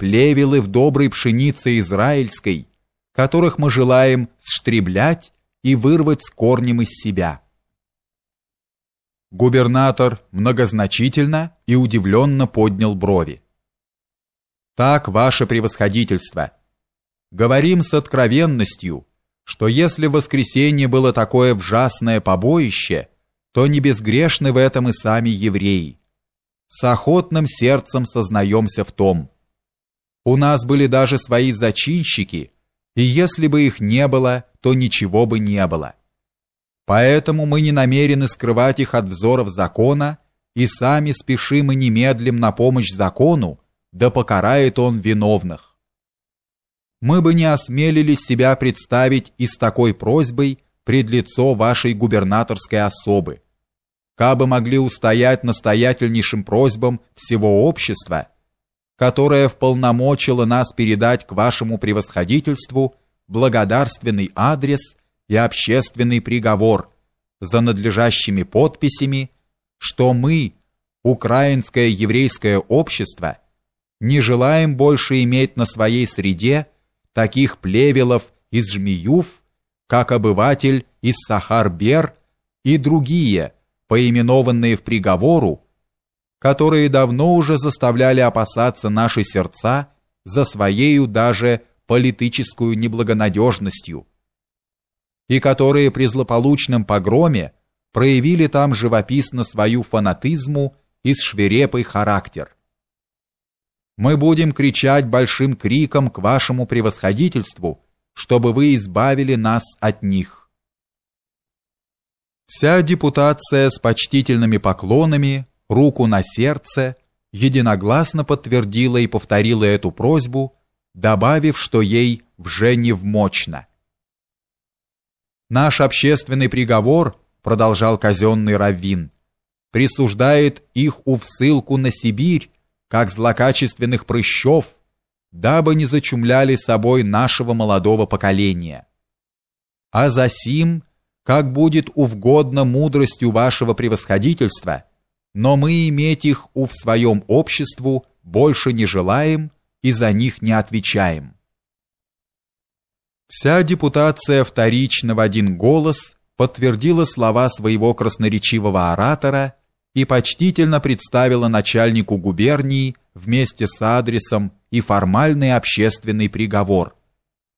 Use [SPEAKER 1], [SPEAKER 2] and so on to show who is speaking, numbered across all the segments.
[SPEAKER 1] плевелы в доброй пшенице израильской, которых мы желаем сштреблять и вырвать с корнем из себя. Губернатор многозначительно и удивленно поднял брови. Так, ваше превосходительство, говорим с откровенностью, что если в воскресенье было такое ужасное побоище, то не безгрешны в этом и сами евреи. С охотным сердцем сознаемся в том. У нас были даже свои зачинщики, и если бы их не было, то ничего бы не было. Поэтому мы не намерены скрывать их от взоров закона и сами спешим и немедлим на помощь закону, да покарает он виновных. Мы бы не осмелились себя представить и с такой просьбой пред лицо вашей губернаторской особы, кабы могли устоять настоятельнейшим просьбам всего общества, которое вполномочило нас передать к вашему превосходительству благодарственный адрес и общественный приговор за надлежащими подписями, что мы, украинское еврейское общество, не желаем больше иметь на своей среде таких плевелов из жмеюв, как обыватель из Сахар-Бер и другие, поименованные в приговору, которые давно уже заставляли опасаться наши сердца за своею даже политическую неблагонадежностью, и которые при злополучном погроме проявили там живописно свою фанатизму и свирепый характер. Мы будем кричать большим криком к вашему превосходительству, чтобы вы избавили нас от них. Вся депутация с почтительными поклонами руку на сердце, единогласно подтвердила и повторила эту просьбу, добавив, что ей вже невмочно. Наш общественный приговор, продолжал казенный раввин, присуждает их у всылку на Сибирь, как злокачественных прыщов, дабы не зачумляли собой нашего молодого поколения. А за сим, как будет угодно мудростью вашего превосходительства, но мы иметь их у в своем обществу больше не желаем и за них не отвечаем. Вся депутация вторично в один голос подтвердила слова своего красноречивого оратора и почтительно представила начальнику губернии вместе с адресом и формальный общественный приговор,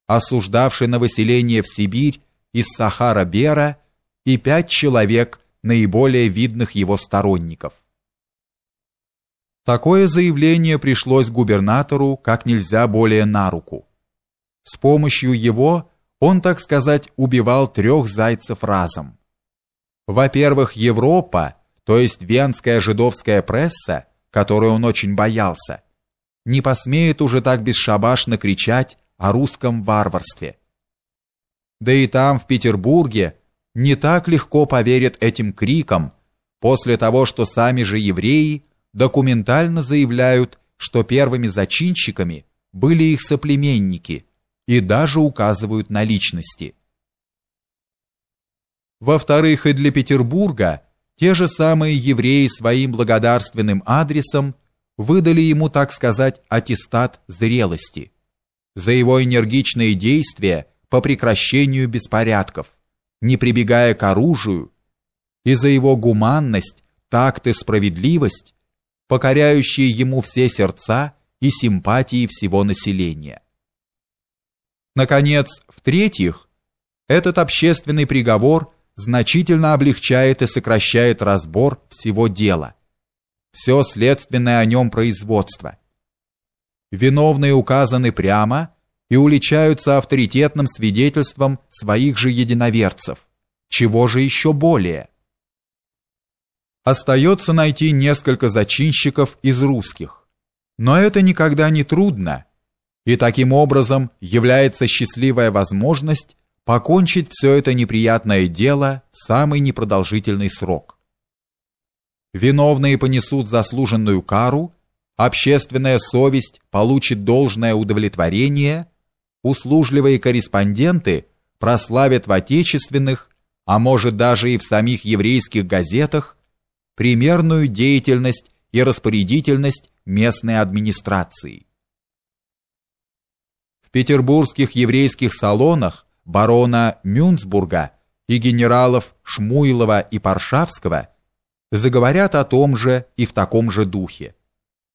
[SPEAKER 1] осуждавший на выселение в Сибирь из Сахара-Бера и пять человек наиболее видных его сторонников. Такое заявление пришлось губернатору как нельзя более на руку. С помощью его он, так сказать, убивал трех зайцев разом. Во-первых, Европа, то есть венская жидовская пресса, которую он очень боялся, не посмеет уже так бесшабашно кричать о русском варварстве. Да и там, в Петербурге, не так легко поверят этим крикам после того, что сами же евреи документально заявляют, что первыми зачинщиками были их соплеменники и даже указывают на личности. Во-вторых, и для Петербурга те же самые евреи своим благодарственным адресом выдали ему, так сказать, аттестат зрелости за его энергичные действия по прекращению беспорядков не прибегая к оружию, и за его гуманность, такт и справедливость, покоряющие ему все сердца и симпатии всего населения. Наконец, в-третьих, этот общественный приговор значительно облегчает и сокращает разбор всего дела, все следственное о нем производство. Виновные указаны прямо и уличаются авторитетным свидетельством своих же единоверцев. Чего же еще более? Остается найти несколько зачинщиков из русских. Но это никогда не трудно, и таким образом является счастливая возможность покончить все это неприятное дело в самый непродолжительный срок. Виновные понесут заслуженную кару, общественная совесть получит должное удовлетворение – услужливые корреспонденты прославят в отечественных, а может даже и в самих еврейских газетах примерную деятельность и распорядительность местной администрации. петербургских еврейских салонах барона Мюнцбурга и генералов Шмуилова и Паршавского заговорят о том же и в таком же духе.